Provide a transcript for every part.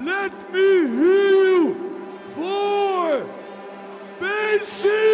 Let me hear you voor Ben Sims!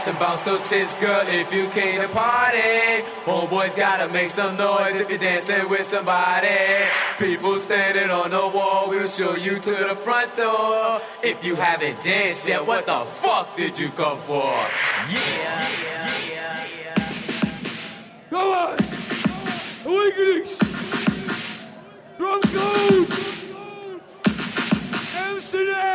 Ass and bounce those tits, girl, if you came to party. Homeboys gotta make some noise if you're dancing with somebody. People standing on the wall, we'll show you to the front door. If you haven't danced yet, what the fuck did you come for? Yeah. Yeah. Yeah come on! Awakenings! Code! Amsterdam!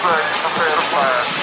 say, prepare to fire.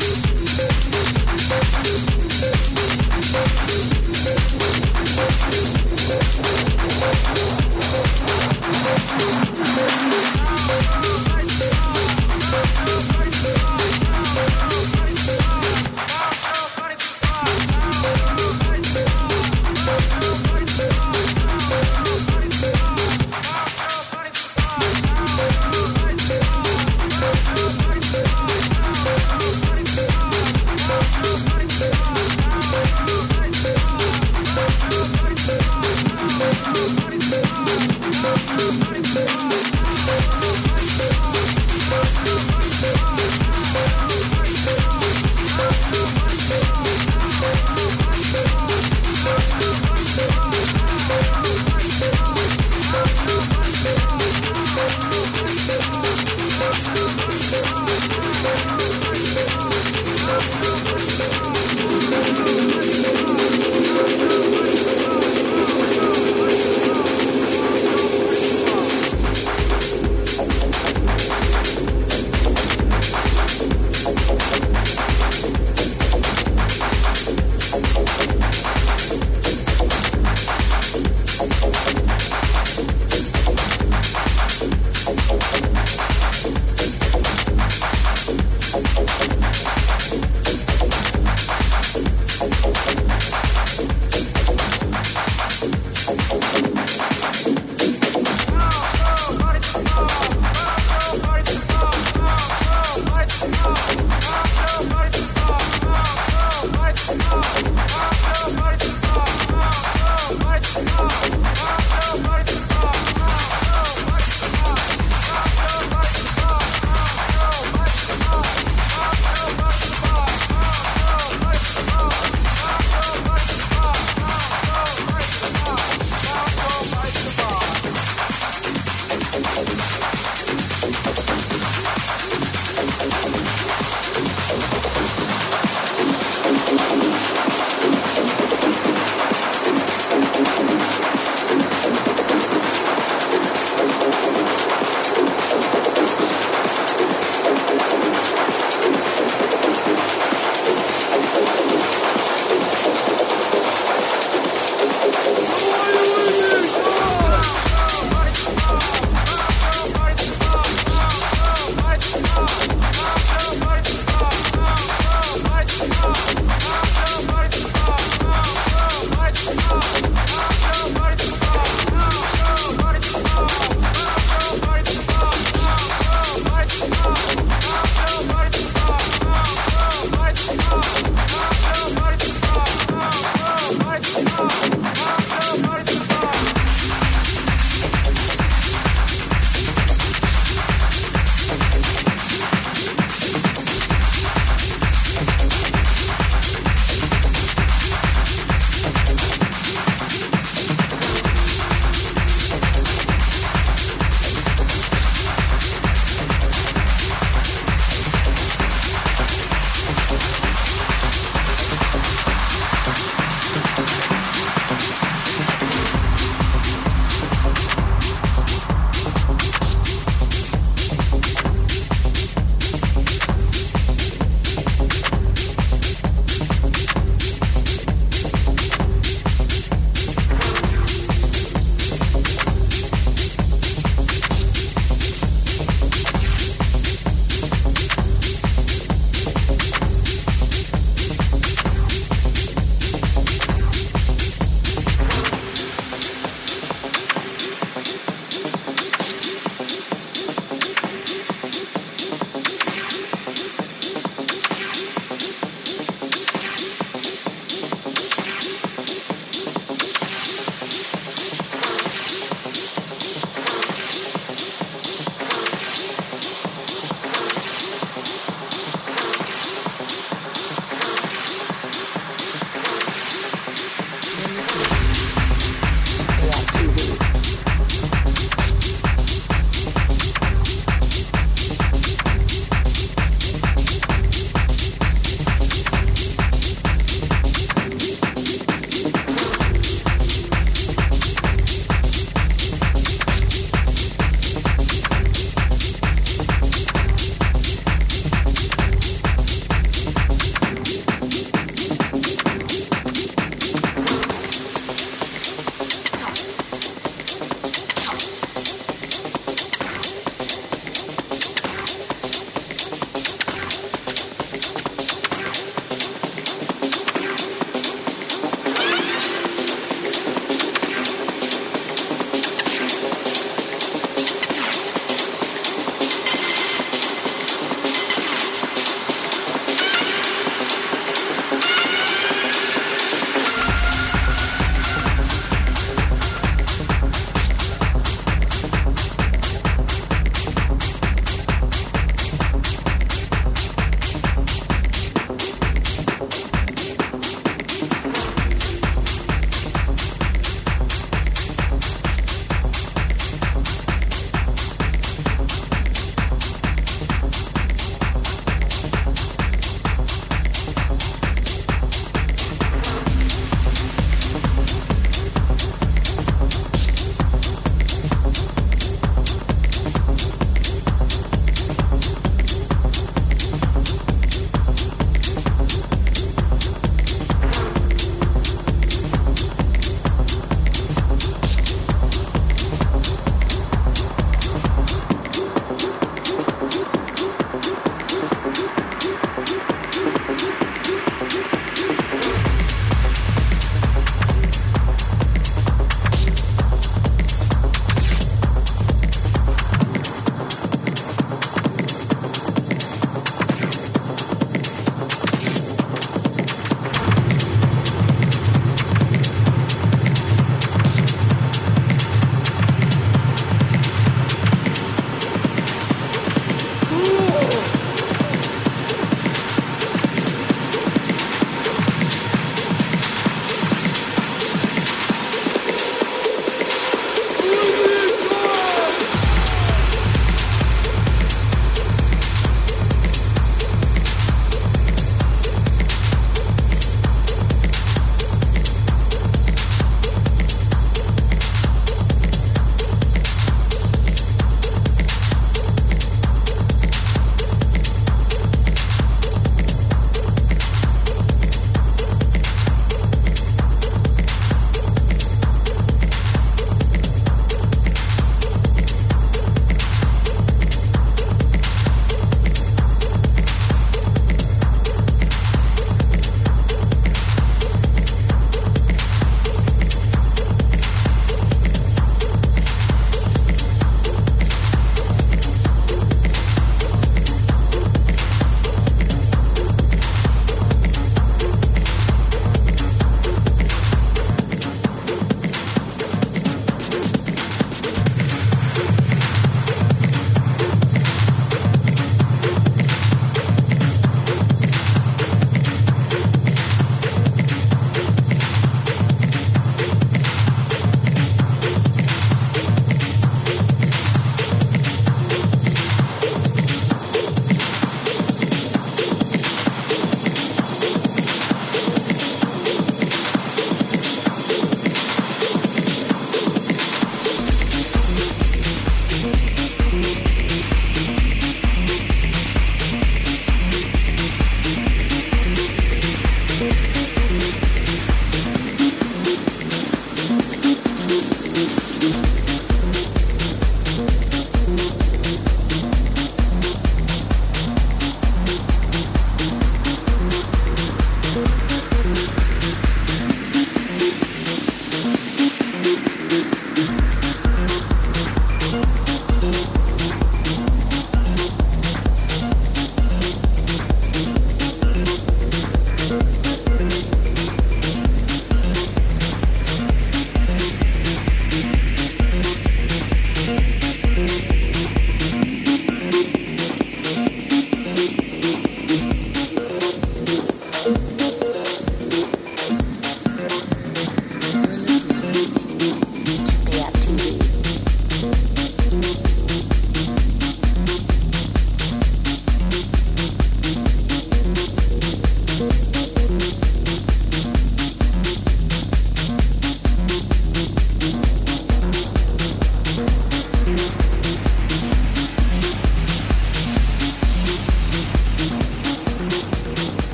Bye.